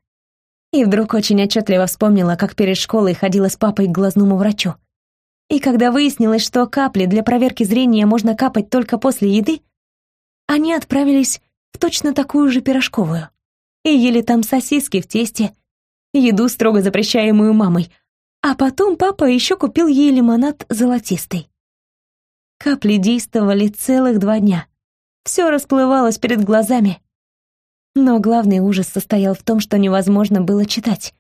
S1: И вдруг очень отчетливо вспомнила, как перед школой ходила с папой к глазному врачу. И когда выяснилось, что капли для проверки зрения можно капать только после еды, они отправились в точно такую же пирожковую и ели там сосиски в тесте, еду, строго запрещаемую мамой, а потом папа еще купил ей лимонад золотистый. Капли действовали целых два дня. Все расплывалось перед глазами. Но главный ужас состоял в том, что невозможно было читать.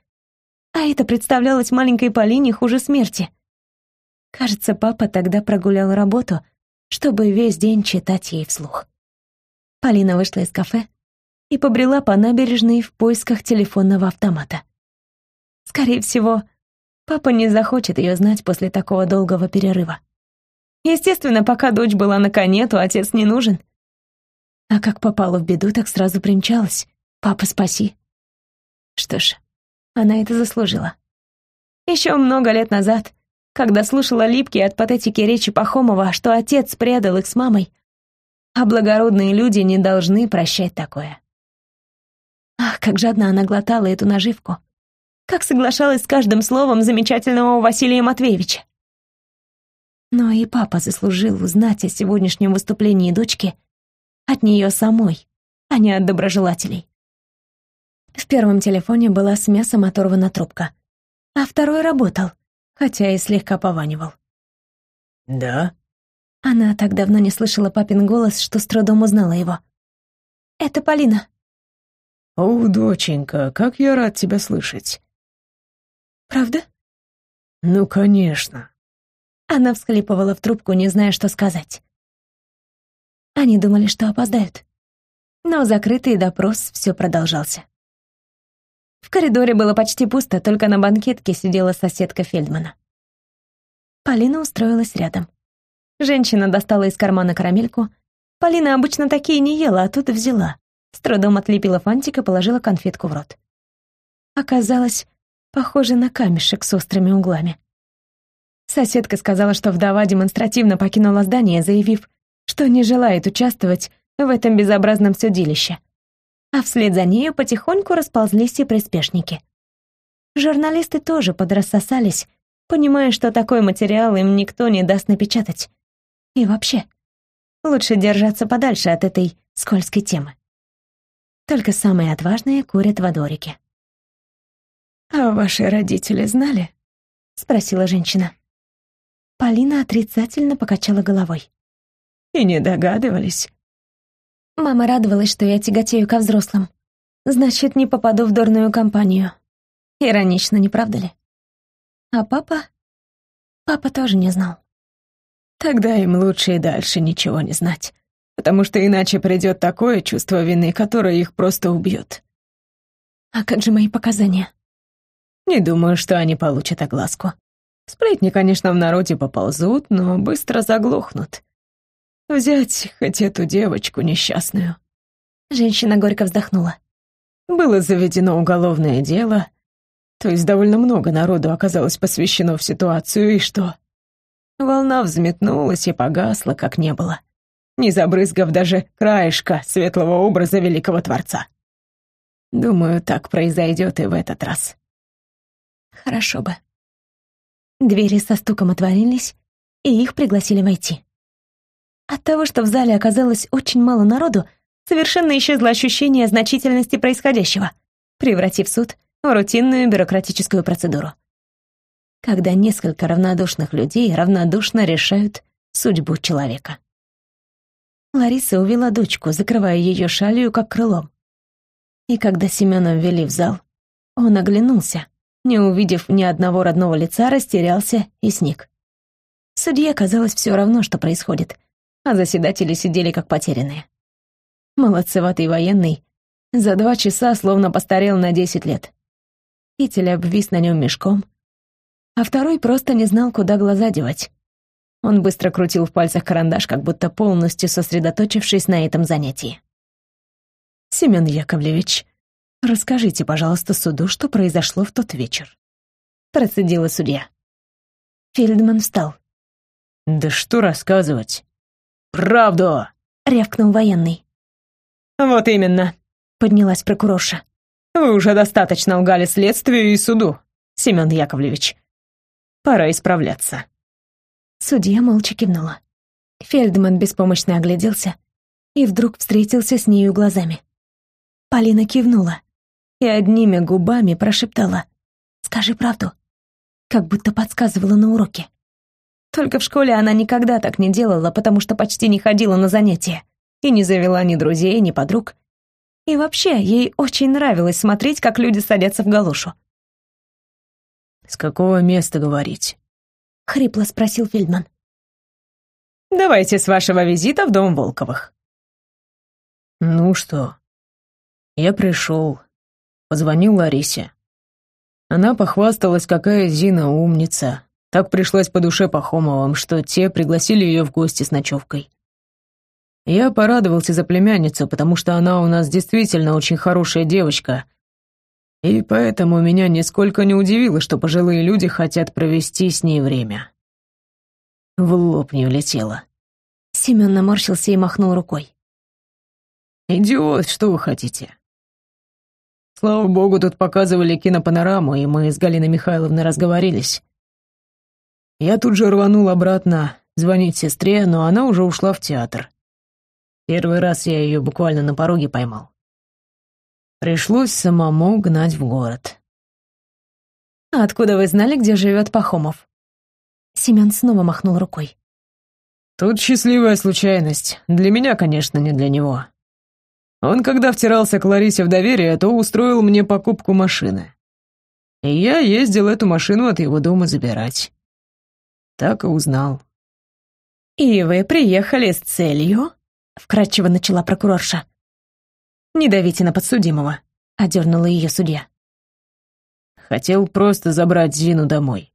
S1: А это представлялось маленькой Полине хуже смерти. Кажется, папа тогда прогулял работу, чтобы весь день читать ей вслух. Полина вышла из кафе и побрела по набережной в поисках телефонного автомата. Скорее всего, папа не захочет ее знать после такого долгого перерыва. Естественно, пока дочь была на коне, то отец не нужен — а как попала в беду, так сразу примчалась. «Папа, спаси!» Что ж, она это заслужила. Еще много лет назад когда слушала липкие от патетики речи Пахомова, что отец предал их с мамой, а благородные люди не должны прощать такое. Ах, как жадно она глотала эту наживку. Как соглашалась с каждым словом замечательного Василия Матвеевича. Но и папа заслужил узнать о сегодняшнем выступлении дочки от нее самой, а не от доброжелателей. В первом телефоне была с мясом оторвана трубка, а второй работал, хотя и слегка пованивал.
S2: «Да?»
S1: Она так давно не слышала папин голос, что с трудом узнала его. «Это Полина».
S2: «О, доченька, как я рад тебя слышать».
S1: «Правда?»
S2: «Ну, конечно.
S1: Она всхлипывала в трубку, не зная, что сказать. Они думали, что опоздают. Но закрытый допрос все продолжался. В коридоре было почти пусто, только на банкетке сидела соседка Фельдмана. Полина устроилась рядом. Женщина достала из кармана карамельку. Полина обычно такие не ела, а тут и взяла. С трудом отлепила фантик и положила конфетку в рот. Оказалось, похоже на камешек с острыми углами. Соседка сказала, что вдова демонстративно покинула здание, заявив, что не желает участвовать в этом безобразном судилище. А вслед за нею потихоньку расползлись и приспешники. Журналисты тоже подрассосались, понимая, что такой материал им никто не даст напечатать. И вообще, лучше держаться подальше от этой скользкой темы. Только самые отважные курят во дворике. «А ваши родители знали?» — спросила женщина. Полина отрицательно покачала головой.
S3: И не догадывались.
S1: Мама радовалась, что я тяготею ко взрослым. Значит, не попаду в дурную компанию. Иронично, не правда ли? А папа? Папа тоже не знал.
S3: Тогда им лучше и дальше ничего не знать, потому что иначе придет такое чувство вины, которое их просто убьет.
S1: А как же мои показания?
S3: Не думаю, что они получат огласку. Сплетни, конечно, в народе поползут, но быстро заглохнут. Взять хоть эту девочку несчастную.
S1: Женщина горько вздохнула.
S3: Было заведено уголовное дело, то есть довольно много народу оказалось посвящено в ситуацию, и что? Волна взметнулась и погасла, как не было, не забрызгав даже краешка светлого образа великого Творца. Думаю, так произойдет и в этот раз.
S1: Хорошо бы. Двери со стуком отворились, и их пригласили войти. От того, что в зале оказалось очень мало народу, совершенно исчезло ощущение значительности происходящего, превратив суд в рутинную бюрократическую процедуру. Когда несколько равнодушных людей равнодушно решают судьбу человека. Лариса увела дочку, закрывая ее шалью, как крылом. И когда Семена ввели в зал, он оглянулся, не увидев ни одного родного лица, растерялся и сник. Судье казалось все равно, что происходит, а заседатели сидели как потерянные. Молодцеватый военный за два часа словно постарел на десять лет. Китель обвис на нем мешком, а второй просто не знал, куда глаза девать. Он быстро крутил в пальцах карандаш, как будто полностью сосредоточившись на этом занятии. «Семен Яковлевич, «Расскажите, пожалуйста, суду, что произошло в тот вечер», — процедила судья. Фельдман встал.
S2: «Да что рассказывать? Правду!»
S1: — рявкнул военный.
S3: «Вот именно», — поднялась прокурорша. «Вы уже достаточно лгали следствию и суду, Семен Яковлевич. Пора исправляться».
S1: Судья молча кивнула. Фельдман беспомощно огляделся и вдруг встретился с нею глазами. Полина кивнула и одними губами прошептала «Скажи правду», как будто подсказывала на уроке. Только в школе она никогда так не делала, потому что почти не ходила на занятия и не завела ни друзей, ни подруг. И вообще, ей очень нравилось смотреть, как люди садятся в галошу.
S2: «С какого места говорить?»
S1: — хрипло спросил Фельдман.
S3: «Давайте с вашего визита в дом Волковых».
S2: «Ну что?» «Я пришел, Позвонил Ларисе. Она похвасталась, какая Зина умница. Так пришлась по душе Пахомовым, что те пригласили ее в гости с ночевкой. Я порадовался за племянницу, потому что она у нас действительно очень хорошая девочка. И поэтому меня нисколько не удивило, что пожилые люди хотят провести с ней время. В лоб не улетело.
S1: Семен наморщился и махнул рукой.
S2: «Идиот, что вы хотите?» Слава богу, тут показывали кинопанораму, и мы с Галиной Михайловной разговорились. Я тут же рванул обратно звонить сестре, но она уже ушла в театр. Первый раз я ее буквально на пороге поймал. Пришлось самому гнать в город.
S1: «А откуда вы знали, где живет Пахомов?» Семен снова махнул рукой.
S2: Тут счастливая случайность. Для меня, конечно, не для него. Он, когда втирался к Ларисе в доверие, то устроил мне покупку машины. И я ездил эту машину от его дома забирать. Так и узнал.
S1: «И вы приехали с целью?» — вкратчиво начала прокурорша. «Не давите на подсудимого», — одернула ее судья.
S2: Хотел просто забрать Зину домой.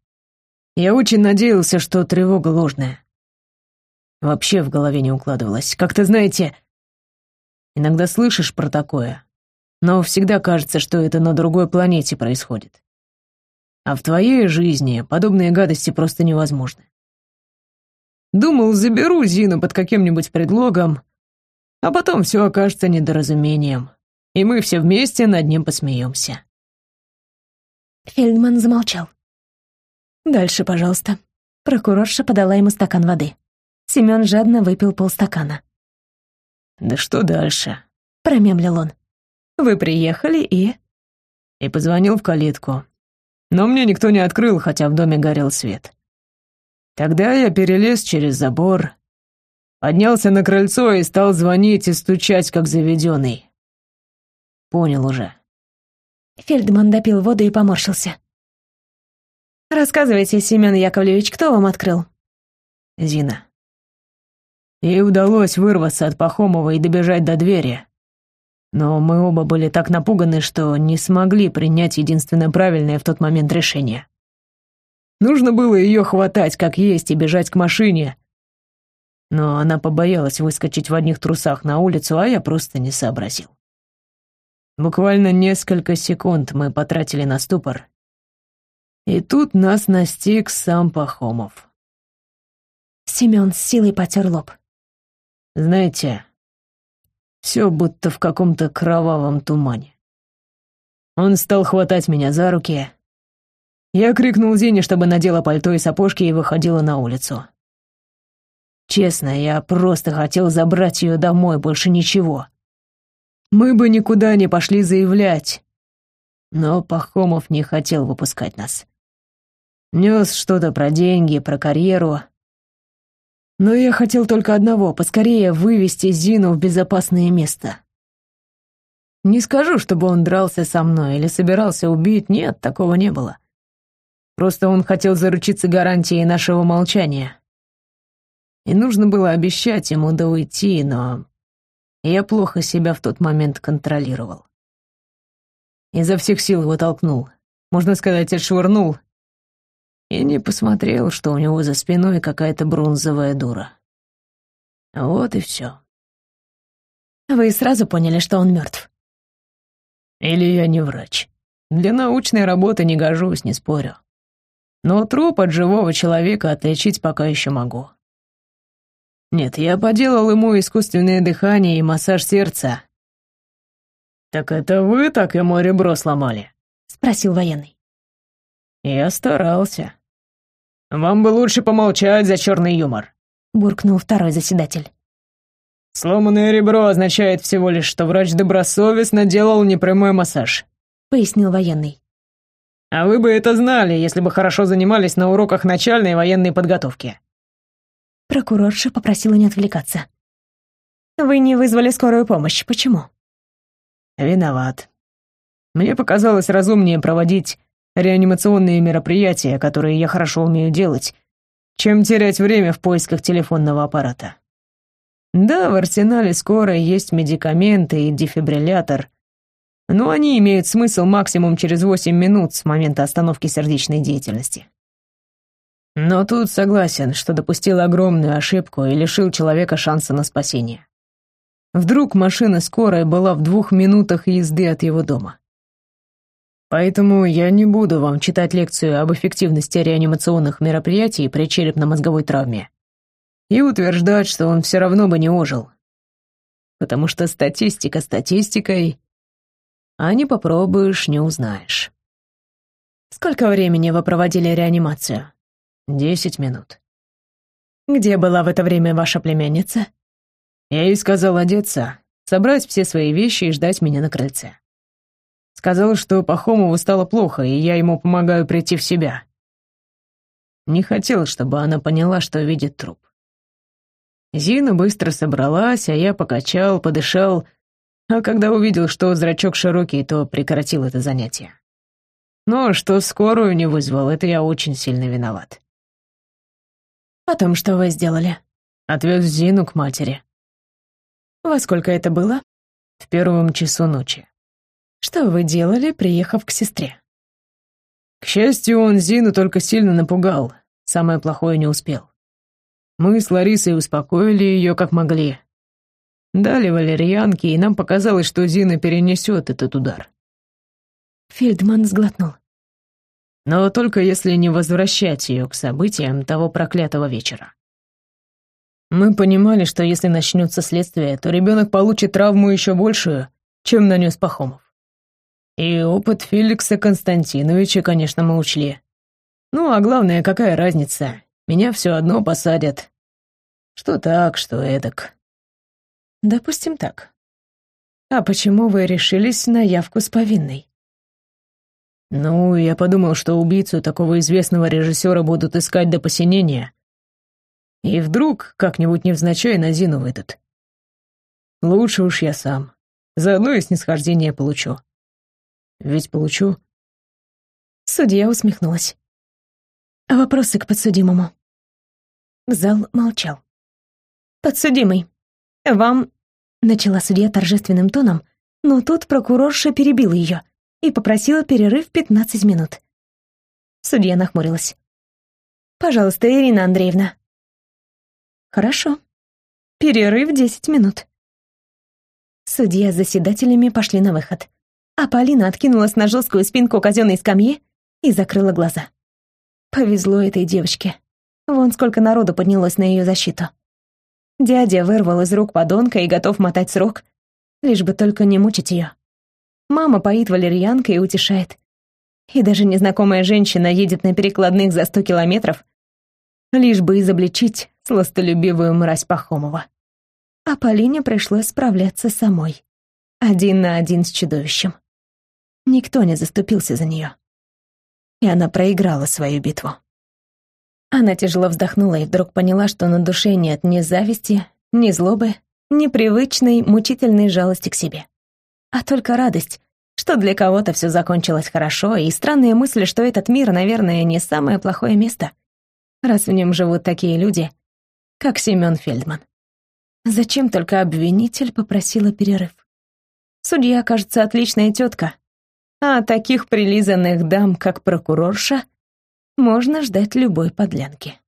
S2: Я очень надеялся, что тревога ложная. Вообще в голове не укладывалось. Как-то, знаете, иногда слышишь про такое, но всегда кажется, что это на другой планете происходит. А в твоей жизни подобные гадости просто невозможны. Думал, заберу Зину под каким-нибудь предлогом, а потом все окажется недоразумением, и мы все вместе над ним посмеемся.
S1: Фельдман замолчал. «Дальше, пожалуйста». Прокурорша подала ему стакан воды. Семен жадно выпил полстакана.
S2: «Да что дальше?»
S1: — промемлил он. «Вы приехали и...»
S2: И позвонил в калитку. Но мне никто не открыл, хотя в доме горел свет. Тогда я перелез через забор, Поднялся на крыльцо и стал звонить и стучать, как заведенный. Понял уже.
S1: Фельдман допил воду и поморщился. «Рассказывайте, Семен Яковлевич, кто вам открыл?»
S2: Зина. Ей удалось вырваться от Пахомова и добежать до двери. Но мы оба были так напуганы, что не смогли принять единственное правильное в тот момент решение. Нужно было ее хватать как есть и бежать к машине, но она побоялась выскочить в одних трусах на улицу, а я просто не сообразил. Буквально несколько секунд мы потратили на ступор. И тут нас настиг сам Пахомов.
S1: Семён с силой потер лоб.
S2: Знаете, все будто в каком-то кровавом тумане. Он стал хватать меня за руки. Я крикнул Зине, чтобы надела пальто и сапожки и выходила на улицу. Честно, я просто хотел забрать ее домой, больше ничего. Мы бы никуда не пошли заявлять. Но Пахомов не хотел выпускать нас. Нес что-то про деньги, про карьеру. Но я хотел только одного — поскорее вывести Зину в безопасное место. Не скажу, чтобы он дрался со мной или собирался убить, нет, такого не было. Просто он хотел заручиться гарантией нашего молчания. И нужно было обещать ему да уйти, но я плохо себя в тот момент контролировал. Изо всех сил его толкнул, можно сказать, отшвырнул, и не посмотрел, что у него за спиной какая-то бронзовая дура. Вот и все.
S1: Вы сразу поняли, что он мертв?
S2: Или я не врач. Для научной работы не гожусь, не спорю. Но труп от живого человека отличить пока еще могу. Нет, я поделал ему искусственное дыхание и массаж сердца. Так это вы так ему ребро сломали?
S1: Спросил военный.
S2: Я старался. Вам бы лучше помолчать за черный юмор.
S1: Буркнул второй заседатель.
S2: Сломанное ребро означает всего лишь, что врач добросовестно делал непрямой массаж.
S1: Пояснил военный.
S2: А вы бы это знали, если бы хорошо занимались на уроках начальной военной подготовки.
S1: Прокурорша попросила не отвлекаться. «Вы не вызвали скорую помощь. Почему?»
S2: «Виноват. Мне показалось разумнее проводить реанимационные мероприятия, которые я хорошо умею делать, чем терять время в поисках телефонного аппарата. Да, в арсенале скорой есть медикаменты и дефибриллятор, но они имеют смысл максимум через 8 минут с момента остановки сердечной деятельности. Но тут согласен, что допустил огромную ошибку и лишил человека шанса на спасение. Вдруг машина скорой была в двух минутах езды от его дома. Поэтому я не буду вам читать лекцию об эффективности реанимационных мероприятий при черепно-мозговой травме и утверждать, что он все равно бы не ожил. Потому что статистика статистикой, а не попробуешь, не узнаешь.
S1: Сколько времени вы проводили реанимацию?
S2: Десять минут.
S1: Где была в это время ваша племянница?
S2: Я ей сказал одеться, собрать все свои вещи и ждать меня на крыльце. Сказал, что Пахомову стало плохо, и я ему помогаю прийти в себя. Не хотел, чтобы она поняла, что видит труп. Зина быстро собралась, а я покачал, подышал, а когда увидел, что зрачок широкий, то прекратил это занятие. Но что скорую не вызвал, это я очень сильно виноват.
S1: Потом что вы сделали?
S2: Отвез Зину к матери.
S1: Во сколько это было?
S2: В первом часу ночи.
S1: Что вы делали, приехав к сестре?
S2: К счастью, он Зину только сильно напугал. Самое плохое не успел. Мы с Ларисой успокоили ее как могли. Дали валерьянки, и нам показалось, что Зина перенесет этот удар.
S1: Фельдман сглотнул.
S2: Но только если не возвращать ее к событиям того проклятого вечера. Мы понимали, что если начнется следствие, то ребенок получит травму еще большую, чем нанес Пахомов. И опыт Феликса Константиновича, конечно, мы учли. Ну, а главное, какая разница? Меня все одно посадят. Что так, что эдак.
S1: Допустим так. А почему вы решились на явку с повинной?
S2: Ну, я подумал, что убийцу такого известного режиссера будут искать до посинения. И вдруг как-нибудь невзначай на Зину выйдут. Лучше уж я сам. Заодно и снисхождение получу. Ведь получу.
S1: Судья усмехнулась. Вопросы к подсудимому. Зал молчал. «Подсудимый, вам...» — начала судья торжественным тоном, но тут прокурорша перебил ее — и попросила перерыв 15 минут. Судья нахмурилась. «Пожалуйста, Ирина Андреевна». «Хорошо. Перерыв 10 минут». Судья с заседателями пошли на выход, а Полина откинулась на жесткую спинку казенной скамьи и закрыла глаза. Повезло этой девочке. Вон сколько народу поднялось на ее защиту. Дядя вырвал из рук подонка и готов мотать срок, лишь бы только не мучить ее. Мама поит валерьянкой и утешает. И даже незнакомая женщина едет на перекладных за сто километров, лишь бы изобличить сластолюбивую мразь Пахомова. А Полине пришлось справляться самой, один на один с чудовищем. Никто не заступился за нее. И она проиграла свою битву. Она тяжело вздохнула и вдруг поняла, что на душе нет ни зависти, ни злобы, ни привычной, мучительной жалости к себе а только радость, что для кого-то все закончилось хорошо, и странная мысль, что этот мир, наверное, не самое плохое место, раз в нем живут такие люди, как Семен Фельдман. Зачем только обвинитель попросила перерыв? Судья, кажется, отличная тетка, а таких прилизанных дам, как прокурорша, можно ждать любой подлянки.